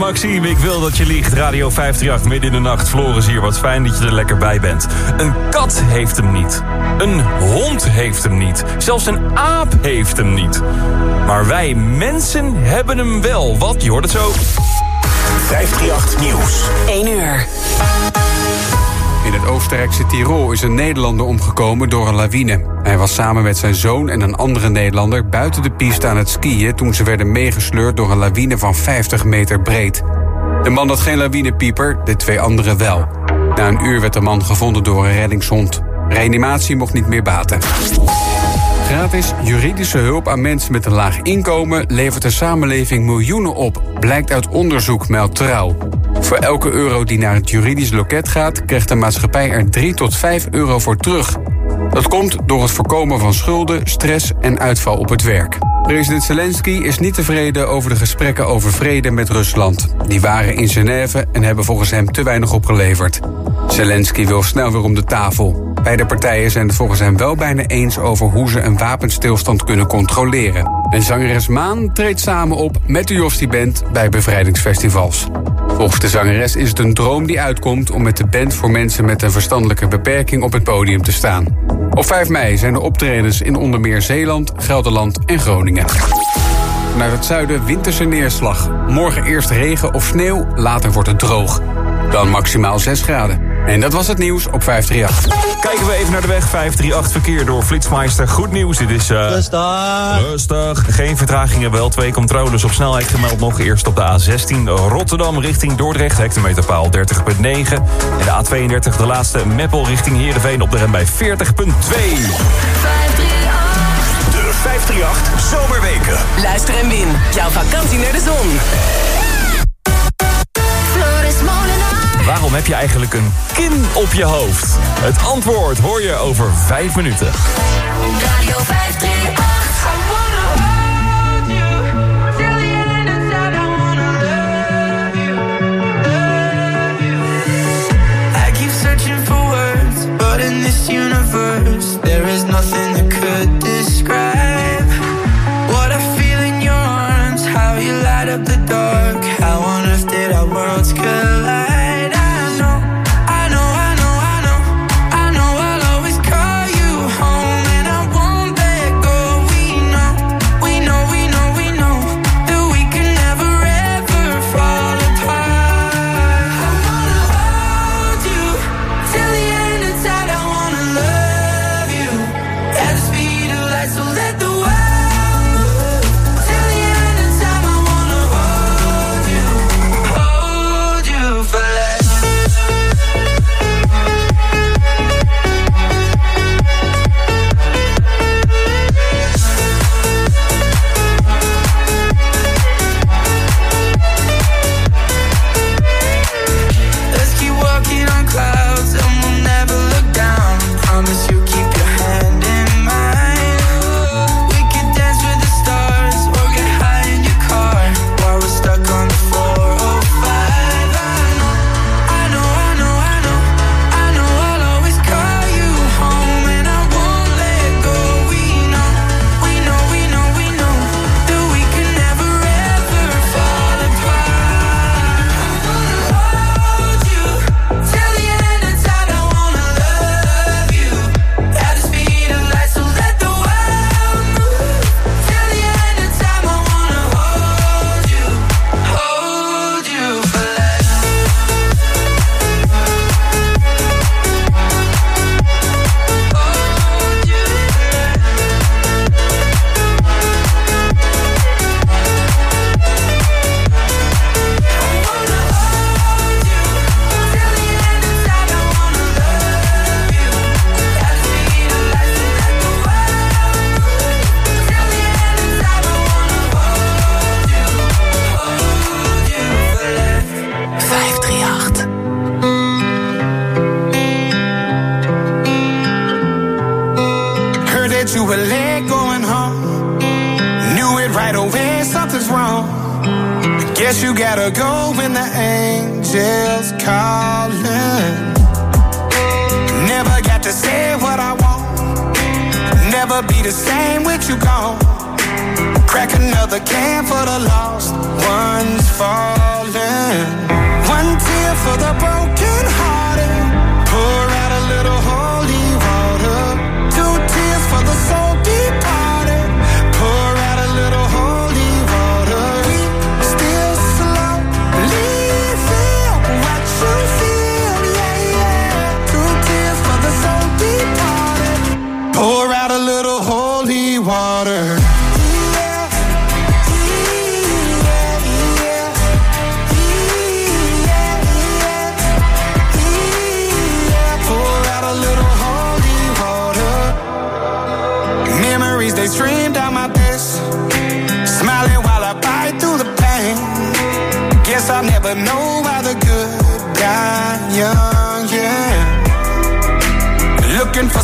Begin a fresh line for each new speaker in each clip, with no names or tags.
Maxime, ik wil dat je liegt. Radio 538, midden in de nacht. Floris hier, wat fijn dat je er lekker bij bent. Een kat heeft hem niet. Een hond heeft hem niet. Zelfs een aap heeft hem niet. Maar wij mensen hebben hem wel. Wat? Je hoort het zo.
538 Nieuws.
1 uur.
Het Oostenrijkse Tirol is een Nederlander omgekomen door een lawine. Hij was samen met zijn zoon en een andere Nederlander buiten de piste aan het skiën toen ze werden meegesleurd door een lawine van 50 meter breed. De man had geen lawinepieper, de twee anderen wel. Na een uur werd de man gevonden door een reddingshond. Reanimatie mocht niet meer baten. Gratis juridische hulp aan mensen met een laag inkomen levert de samenleving miljoenen op, blijkt uit onderzoek, meldt Trouw. Voor elke euro die naar het juridisch loket gaat, krijgt de maatschappij er 3 tot 5 euro voor terug. Dat komt door het voorkomen van schulden, stress en uitval op het werk. President Zelensky is niet tevreden over de gesprekken over vrede met Rusland. Die waren in Genève en hebben volgens hem te weinig opgeleverd. Zelensky wil snel weer om de tafel. Beide partijen zijn het volgens hem wel bijna eens over hoe ze een wapenstilstand kunnen controleren. En zangeres Maan treedt samen op met de Jostie Band bij bevrijdingsfestivals. Volgens de zangeres is het een droom die uitkomt om met de band voor mensen met een verstandelijke beperking op het podium te staan. Op 5 mei zijn er optredens in onder meer Zeeland, Gelderland en Groningen. Naar het zuiden winterse neerslag. Morgen eerst regen of sneeuw, later wordt het droog. Dan maximaal 6 graden. En dat was het nieuws op 538.
Kijken we even naar de weg 538 verkeer door Flitsmeister. Goed nieuws, dit is... eh,
Rustig.
Rustig. Geen vertragingen, wel twee controles op snelheid gemeld nog. Eerst op de A16 Rotterdam richting Dordrecht, hectometerpaal 30.9. En de A32 de laatste Meppel richting Heerenveen op de rem bij 40.2.
538.
De 538 Zomerweken.
Luister en win. Jouw vakantie naar de zon.
Waarom heb je eigenlijk een kin op je hoofd? Het antwoord hoor je over 5 minuten.
Radio 538.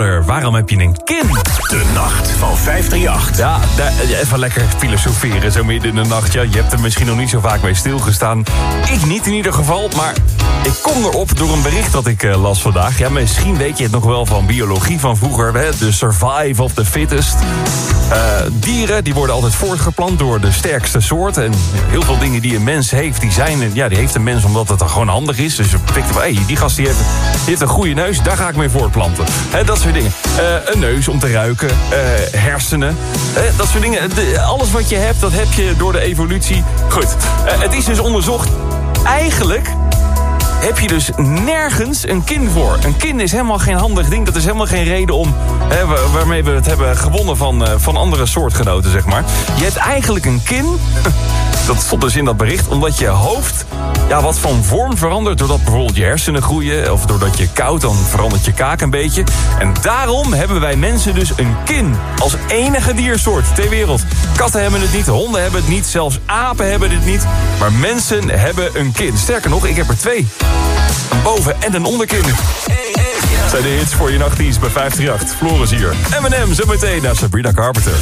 Waarom heb je een kin?
De nacht van 538.
Ja, even lekker filosoferen zo midden in de nacht. Ja, je hebt er misschien nog niet zo vaak mee stilgestaan. Ik niet in ieder geval, maar ik kom erop door een bericht dat ik eh, las vandaag. Ja, misschien weet je het nog wel van biologie van vroeger. Hè? De survive of the fittest. Eh, dieren die worden altijd voortgeplant door de sterkste soort. En heel veel dingen die een mens heeft, die, zijn, ja, die heeft een mens omdat het dan gewoon handig is. Dus je pikt hem, hey, die gast die heeft, heeft een goede neus, daar ga ik mee voortplanten. Hè, dat soort dingen. Eh, een neus om te ruiken, eh, dat soort dingen. Alles wat je hebt, dat heb je door de evolutie. Goed, eh, het is dus onderzocht. Eigenlijk heb je dus nergens een kin voor. Een kin is helemaal geen handig ding. Dat is helemaal geen reden om, waarmee we het hebben gewonnen van, eh, van andere soortgenoten, zeg maar. Je hebt eigenlijk een kin, dat stond dus in dat bericht, omdat je hoofd ja, wat van vorm verandert. Doordat bijvoorbeeld je hersenen groeien, of doordat je koud, dan verandert je kaak een beetje. En daarom hebben wij mensen dus een kin. Als enige diersoort ter wereld. Katten hebben het niet, honden hebben het niet, zelfs apen hebben het niet. Maar mensen hebben een kin. Sterker nog, ik heb er twee. Een boven- en een onderkin. Zijn de hits voor je nachtdienst bij 538. Floris hier. Eminem, zo meteen naar Sabrina Carpenter.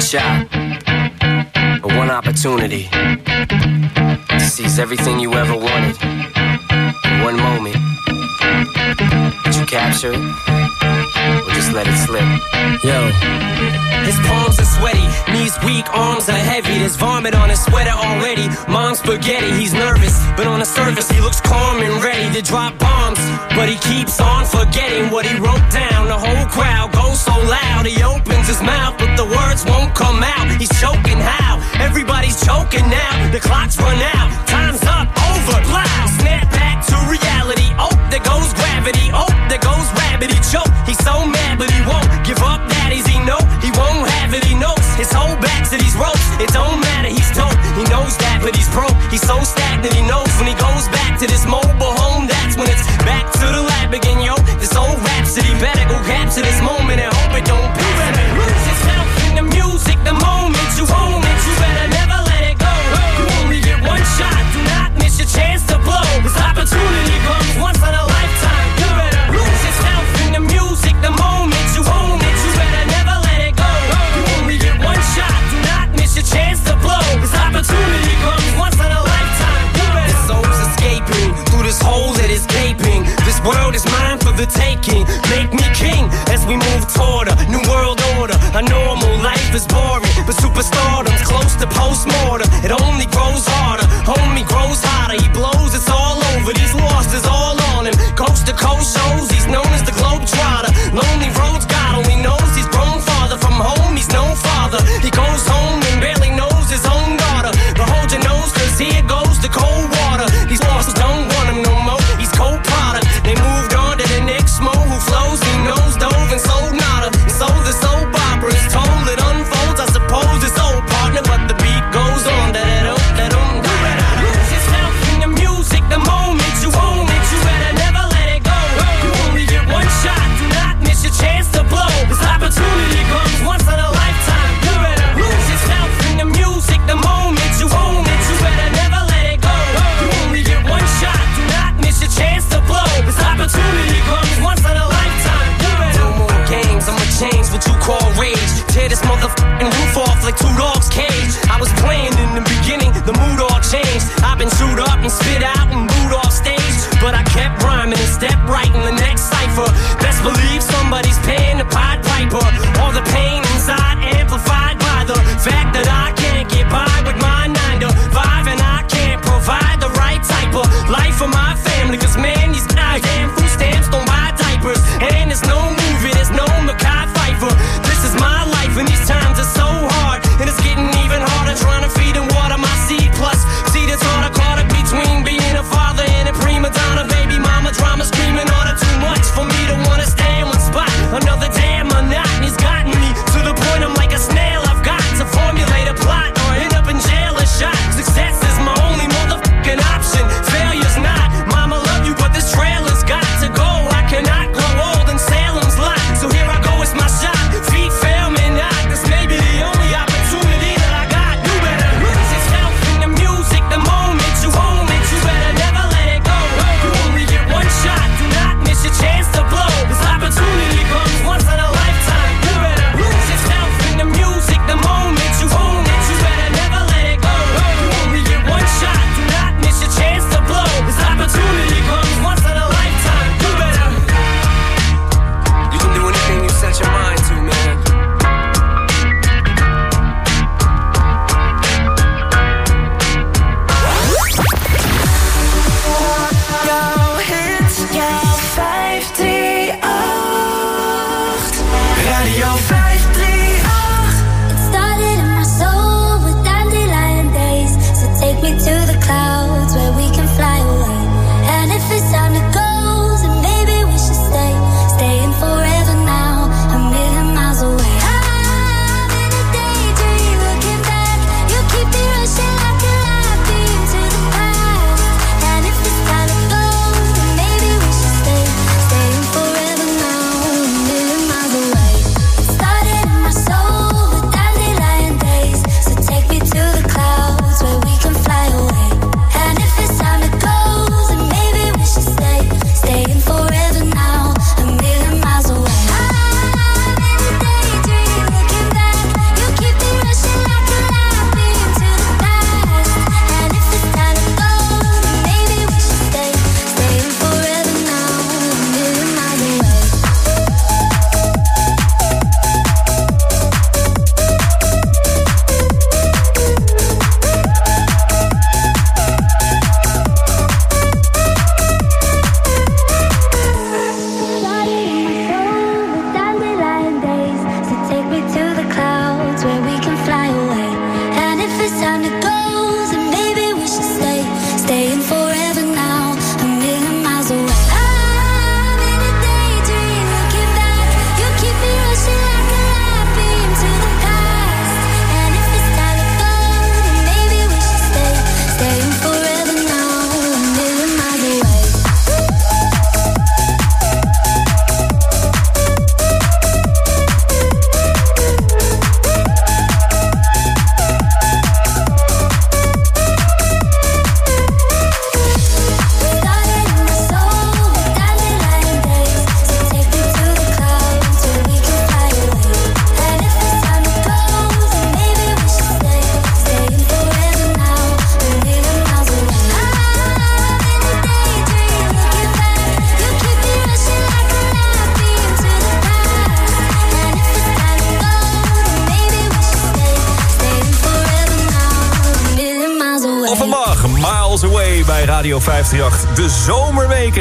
Shot, or one opportunity to seize everything you ever wanted in one moment. Did you capture it, or just let it slip?
Yo. His palms are sweaty, knees weak, arms are heavy. There's vomit on his sweater already. Mom's spaghetti, he's nervous, but on the surface he looks calm and ready to drop bombs. But he keeps on forgetting what he wrote down. The whole crowd goes so loud, he opens his mouth, but the words won't come out. He's choking how? Everybody's choking now. The clock's run out, time's up, over, loud. Snap back to reality. There goes gravity. Oh, there goes rabbit. He choke. He's so mad, but he won't give up. Daddies, he know he won't have it. He knows his whole back to these ropes. It don't matter. He's dope. He knows that, but he's broke. He's so stagnant. He knows when he goes back to this mobile home. That's when it's back to the lab again, yo. This old rhapsody better go capture this moment and hope it don't pass. Chance to blow. This opportunity comes once in a lifetime. You better lose yourself in the music the moment you own it. You better never let it go. You only get one shot. Do not miss your chance to blow. This opportunity comes once in a lifetime. You better. This soul's escaping through this hole that is gaping. This world is mine for the taking. Make me king as we move toward a new world order. A normal life is boring, but superstardom's close to postmortem. It only grows harder,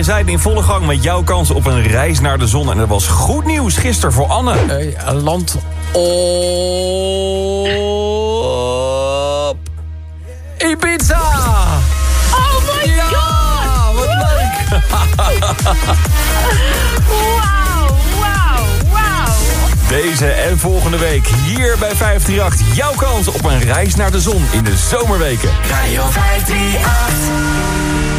zijn in volle gang met jouw kans op een reis naar de zon. En er was goed nieuws gisteren voor Anne.
Hey, land op... Ibiza!
Oh my god!
Wat leuk!
Wauw, wauw!
Deze en volgende week hier bij 538 jouw kans op een reis naar de zon in de zomerweken.
Radio 538.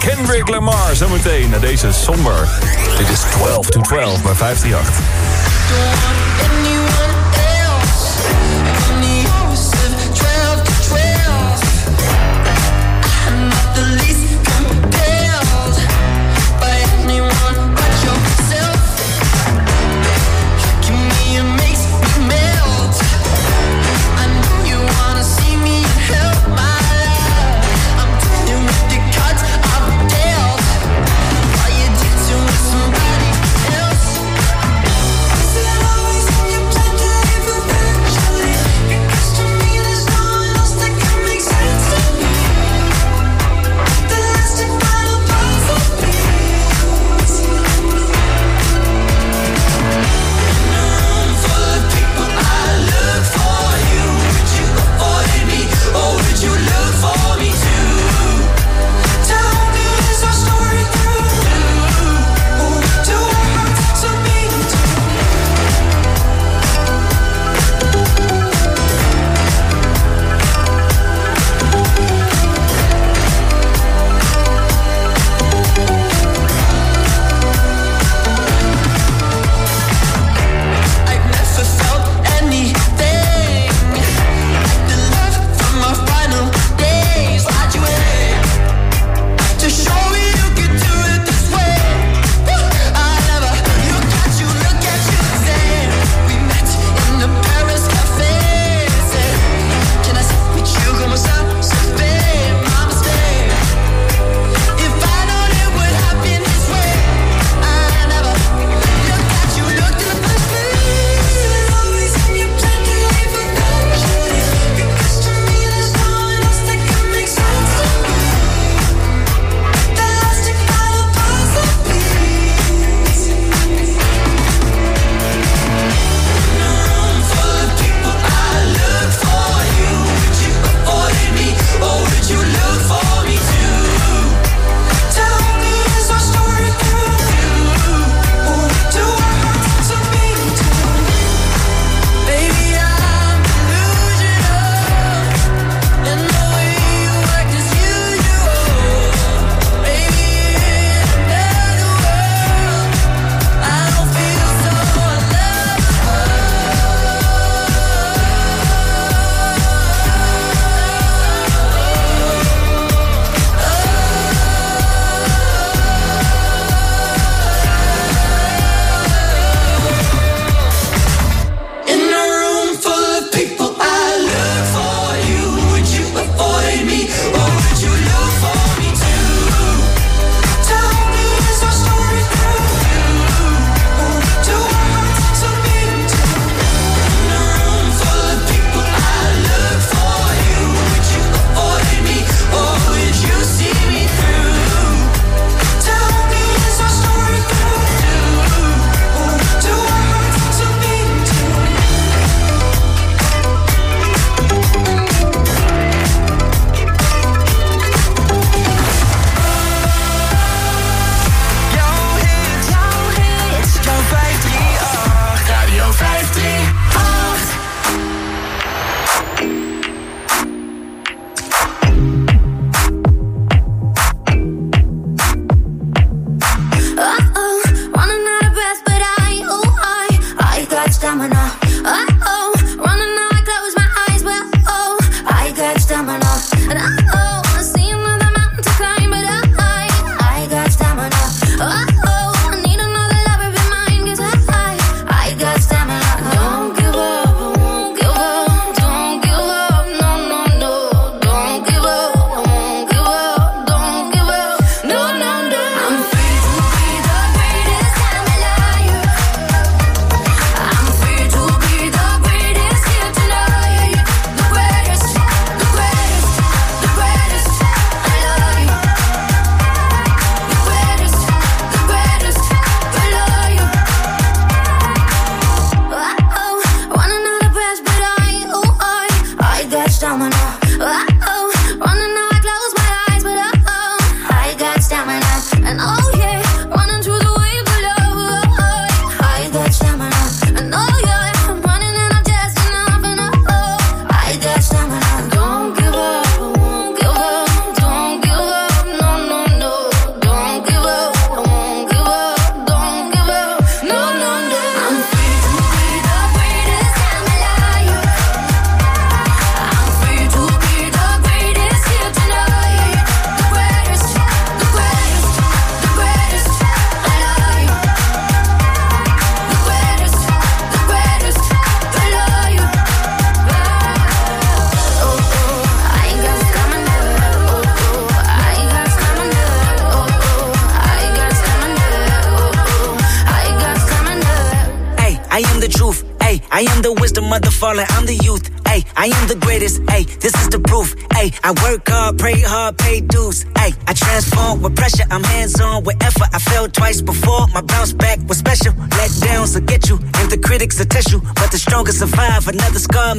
Kendrick Lamar. Zometeen naar deze somber. Dit is 12 to 12 bij 538.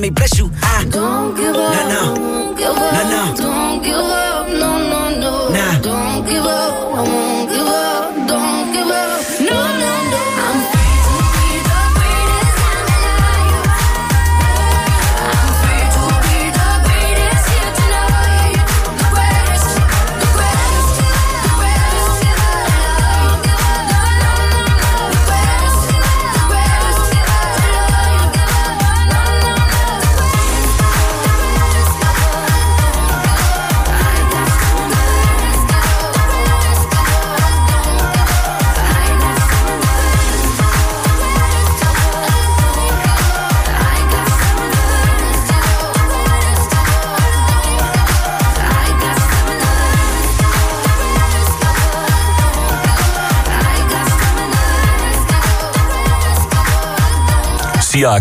May bless you. I
Don't give up.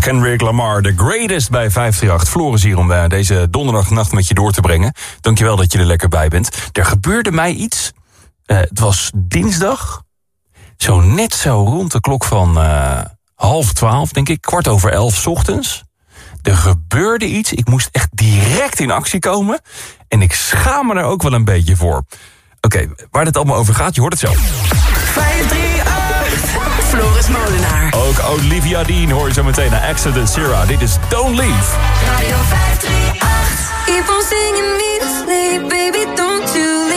Kendrick Lamar, The Greatest bij 538. Floris hier om eh, deze donderdagnacht met je door te brengen. Dankjewel dat je er lekker bij bent. Er gebeurde mij iets. Eh, het was dinsdag. Zo net zo rond de klok van eh, half twaalf, denk ik. Kwart over elf ochtends. Er gebeurde iets. Ik moest echt direct in actie komen. En ik schaam me er ook wel een beetje voor. Oké, waar dit allemaal over gaat, je hoort het zo.
538. Floris Molenaar.
Ook Olivia Dean hoor je zo meteen naar Accident Zero. Dit is Don't Leave.
Radio 538. Keep on singing me to sleep, baby, don't you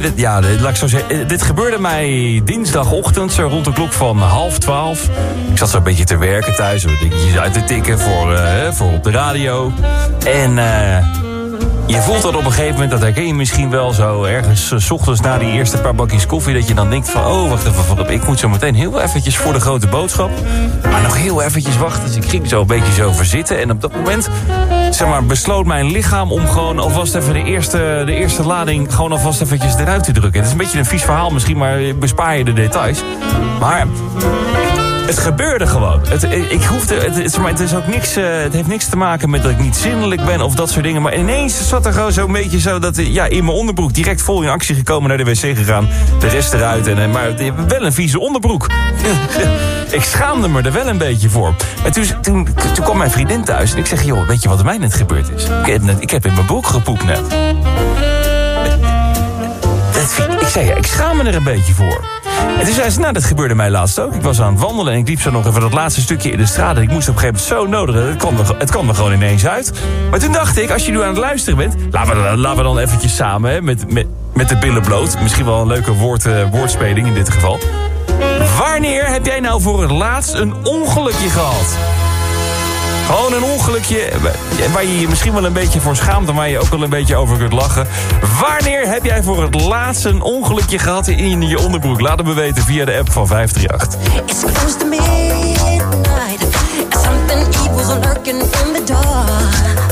dit... Ja, laat ik zo zeggen. eh, dit gebeurde mij dinsdagochtend, zo rond de klok van half twaalf. Ik zat zo een beetje te werken thuis, dingetjes uit te tikken voor, eh, voor op de radio. En... eh, je voelt dat op een gegeven moment, dat herken je misschien wel zo ergens eh, 's ochtends na die eerste paar bakjes koffie, dat je dan denkt van, oh wacht even, wat- ik moet zo meteen heel eventjes voor de grote boodschap. Maar nog heel eventjes wachten. Dus ik ging zo een beetje zo verzitten. En op dat moment, zeg maar, besloot mijn lichaam om gewoon alvast even de eerste, de eerste lading gewoon alvast eventjes eruit te drukken. Het is een beetje een vies verhaal misschien, maar bespaar je de details. Maar het gebeurde gewoon. Het, ik hoefde, het, is maar het, is ook niks, eh, het heeft niks te maken met dat ik niet zindelijk ben of dat soort dingen. Maar ineens zat er gewoon zo'n beetje zo dat ja, in mijn onderbroek direct vol in actie gekomen naar de wc gegaan. De rest eruit. En, eh, maar wel een vieze onderbroek. ik schaamde me er wel een beetje voor. En toen, toen, toen kwam mijn vriendin thuis en ik zeg: joh, weet je wat er mij net gebeurd is? Ik heb, net, ik heb in mijn broek gepoept net. Ik zei, ik schaam me er een beetje voor. En toen zei ze, nou, dat gebeurde mij laatst ook. Ik was aan het wandelen en ik liep zo nog even dat laatste stukje in de straat. En ik moest op een gegeven moment zo nodig. Het kwam, er, het kwam er gewoon ineens uit. Maar toen dacht ik, als je nu aan het luisteren bent... laten we, laten we dan eventjes samen, hè, met, met, met de billen bloot. Misschien wel een leuke woord, eh, woordspeling in dit geval. Wanneer heb jij nou voor het laatst een ongelukje gehad? Gewoon een ongelukje waar je je misschien wel een beetje voor schaamt... en waar je ook wel een beetje over kunt lachen. Wanneer heb jij voor het laatst een ongelukje gehad in je onderbroek? Laat het me weten via de app van 538.
It's close to Something evil's lurking in the dark.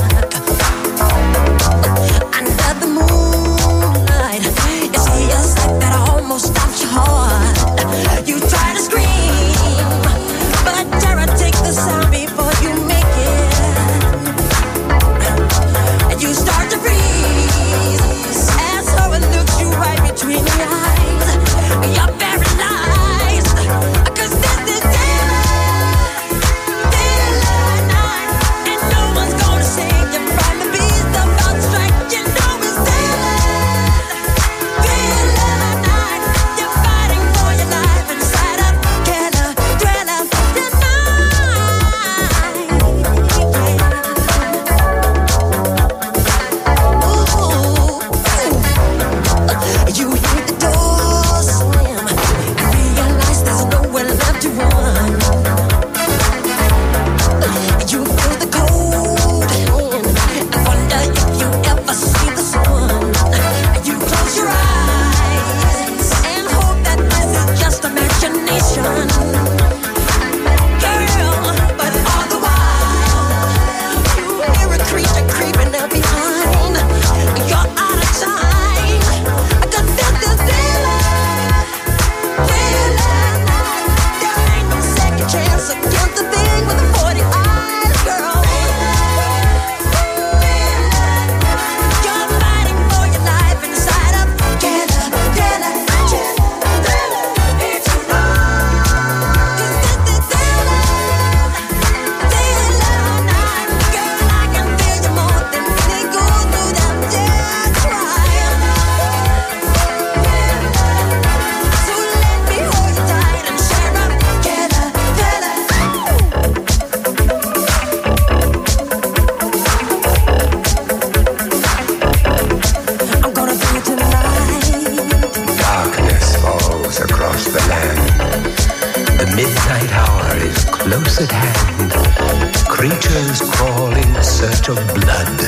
Creatures crawl in search of blood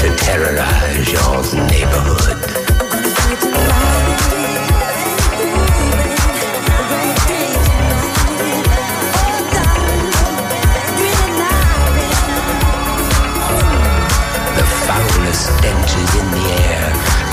to terrorize your neighborhood. The foulest stenches in the air,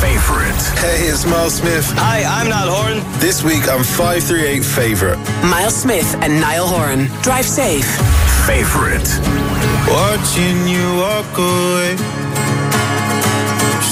Favorite.
Hey, it's Miles Smith.
Hi, I'm Niall Horan.
This week I'm 538 favorite.
Miles Smith and Niall Horan. Drive safe.
Favorite.
Watching you walk away.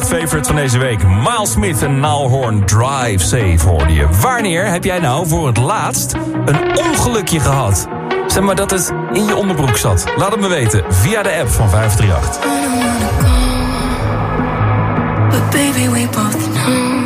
De 538 favorite van deze week. Miles Smith en Niall Horn Drive Safe hoorde je. Wanneer heb jij nou voor het laatst een ongelukje gehad? Zeg maar dat het in je onderbroek zat. Laat het me weten via de app van 538.
But baby, we both know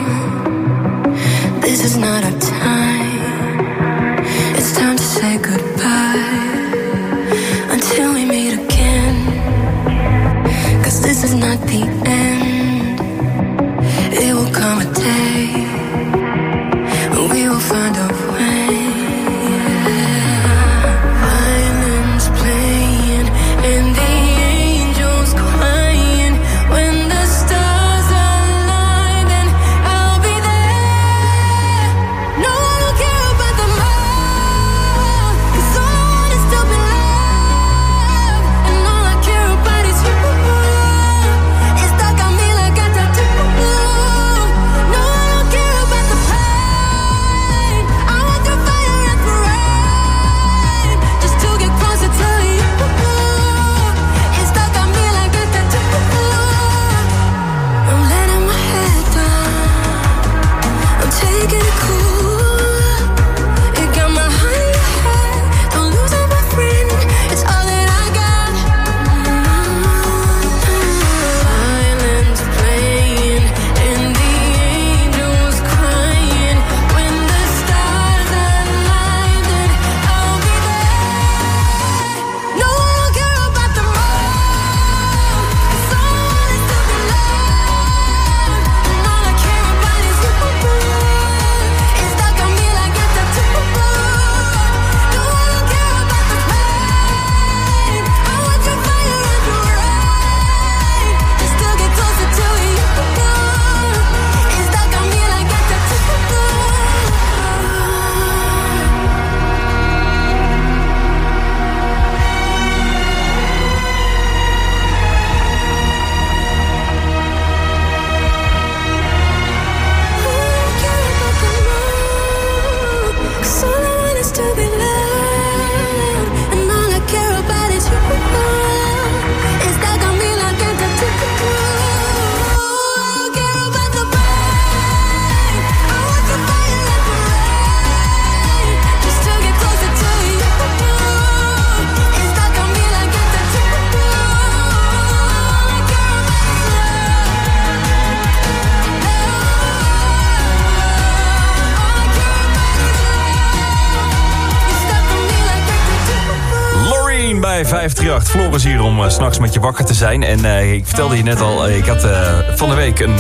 Floris hier om s s'nachts met je wakker te zijn. En eh, ik vertelde je net al, eh, ik had van de week een,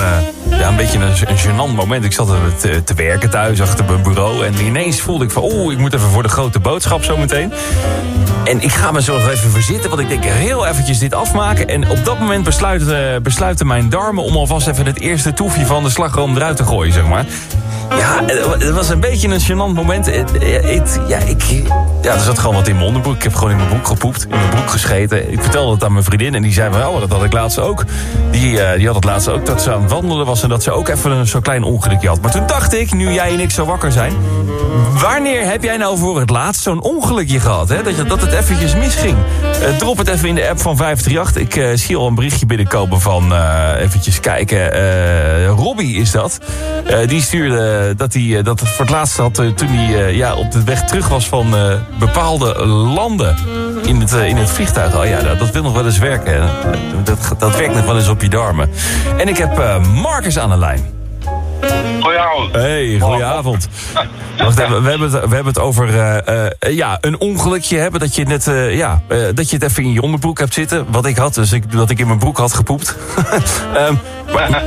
ja, een beetje een, een gênant moment. Ik zat te, te werken thuis achter mijn bureau. En ineens voelde ik van, oeh, ik moet even voor de grote boodschap zometeen. En ik ga me zo nog even verzitten, want ik denk heel eventjes dit afmaken. En op dat moment besluiten, besluiten mijn darmen om alvast even het eerste toefje van de slagroom eruit te gooien, zeg maar. Ja, het was een beetje een gênant moment. Ja, ik, ja, er zat gewoon wat in mijn onderbroek. Ik heb gewoon in mijn broek gepoept, in mijn broek gescheten. Ik vertelde het aan mijn vriendin en die zei van... oh, dat had ik laatst ook. Die, eh, die had het laatst ook, dat ze aan het wandelen was... en dat ze ook even een zo'n klein ongelukje had. Maar toen dacht ik, nu jij en ik zo wakker zijn... wanneer heb jij nou voor het laatst zo'n ongelukje gehad? Hè? Dat, je, dat het eventjes misging. Eh, drop het even in de app van 538. Ik eh, zie al een berichtje binnenkomen van... eventjes kijken, Robbie is dat. Die stuurde dat hij eh, dat voor het laatst had... eh, toen hij eh, ja, op de weg terug was van eh, bepaalde landen... In het, eh, in het vliegtuig. Oh ja, dat, dat wil nog wel eens werken. Dat, dat werkt nog wel eens op je darmen. En ik heb eh, Marcus aan de lijn.
Goedenavond.
Hey, goedenavond. Wacht even, we hebben het, we hebben het over eh, eh, ja, een ongelukje hebben. Dat je, net, eh, ja, dat je het even in je onderbroek hebt zitten. Wat ik had, dus ik, dat ik in mijn broek had gepoept. Ehm, maar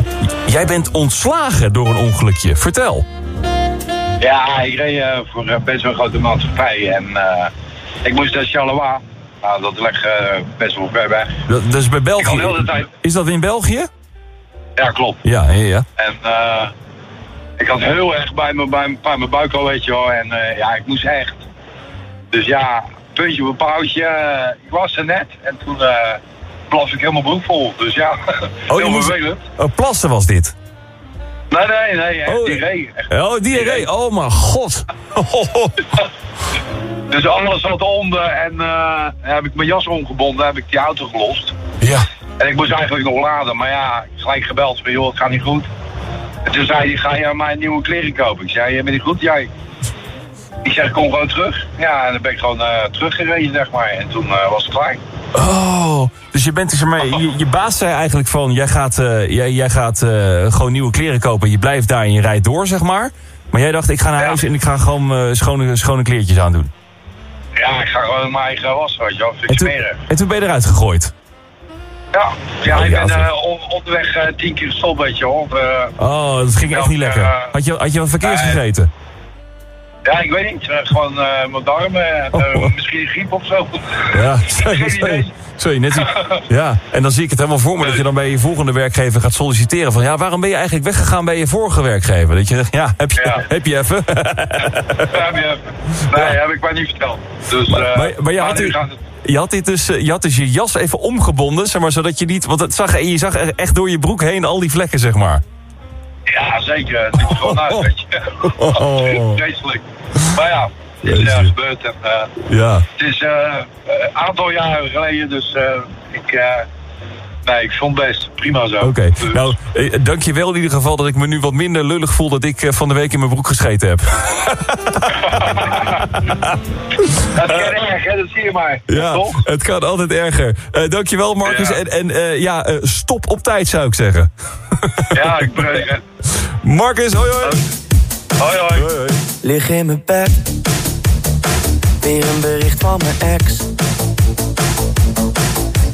jij bent ontslagen door een ongelukje. Vertel.
Ja, ik reed voor best wel een grote maatschappij en ik moest naar Charleroi. Nou, dat ligt eh, best wel ver weg.
Dat, dat is bij België.
tijd.
Is dat in België?
Ja, klopt.
Ja, ja, ja.
En ik had heel erg bij mijn, bij, mijn- bij mijn buik al, weet je wel. En eh, ja, ik moest echt. Dus ja, puntje op een pauwtje. eh, ik was er net en toen eh plas ik helemaal broek vol. Dus ja,
Oh,
heel vervelend.
oh, plassen was dit.
Nee, nee, nee, echt
Oh,
diarree. Echt.
Oh, diarree. Oh, mijn god.
Dus alles zat onder en heb ik mijn jas omgebonden, heb ik die auto gelost.
Ja.
En ik moest eigenlijk nog laden, maar ja, gelijk gebeld van joh, het gaat niet goed. En toen zei hij, ga je aan mij nieuwe kleren kopen? Ik zei, je bent niet goed? Jij. Ik zeg, kom gewoon terug. Ja, en dan ben ik gewoon eh, teruggereden, zeg maar. En toen eh, was het klaar.
Oh, dus je bent dus maar, je, je baas zei eigenlijk van, jij gaat, eh, jij, jij gaat gewoon nieuwe kleren kopen. Je blijft daar en je rijdt door, zeg maar. Maar jij dacht, ik ga naar huis en ik ga gewoon schone, schone kleertjes aandoen.
Ja, ik ga gewoon mijn eigen was, weet je wel.
En
ik
toen, en toen ben je eruit gegooid.
Ja, ja
Oh,
ik ben eh, on- onderweg eh, tien keer gestopt, weet je wel. Eh,
Oh, dat ging echt niet lekker. Had je, had je wat verkeers gegeten?
Ja, ik weet niet. eh, gewoon eh, mijn darmen. eh, Misschien een griep of zo.
Ja,
idee.
Sorry, net zo- Ja, en dan zie ik het helemaal voor me dat je dan bij je volgende werkgever gaat solliciteren. Van ja, waarom ben je eigenlijk weggegaan bij je vorige werkgever? Dat je zegt, ja, heb je,
Ja.
Heb je even?
Ja, maar, nee, heb ik maar niet verteld. Dus,
Maar, maar, maar je, had je, had dit dus, je had dus je jas even omgebonden, zeg maar, zodat je niet... Want het zag, je zag echt door je broek heen al die vlekken, zeg maar.
Ja, zeker. Het er gewoon uit, weet je.
Oh.
Vreselijk. Maar ja, het is
Jeetje.
uh, gebeurd. En, eh,
Ja.
het is eh, een aantal jaren geleden, dus eh, ik, eh, nee, ik vond het best prima zo.
Oké,
Dus,
nou, eh, dank je wel in ieder geval dat ik me nu wat minder lullig voel... dat ik eh, van de week in mijn broek gescheten heb.
dat is erg, hè, dat zie je maar.
Ja,
Toch?
het kan altijd erger. Eh dank je wel, Marcus.
Ja.
En, en eh, ja, eh, stop op tijd, zou ik zeggen.
Ja, ik breek.
Marcus, hoi hoi.
Hoi, hoi.
Lig in mijn bed. Weer een bericht van mijn ex.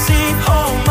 see home.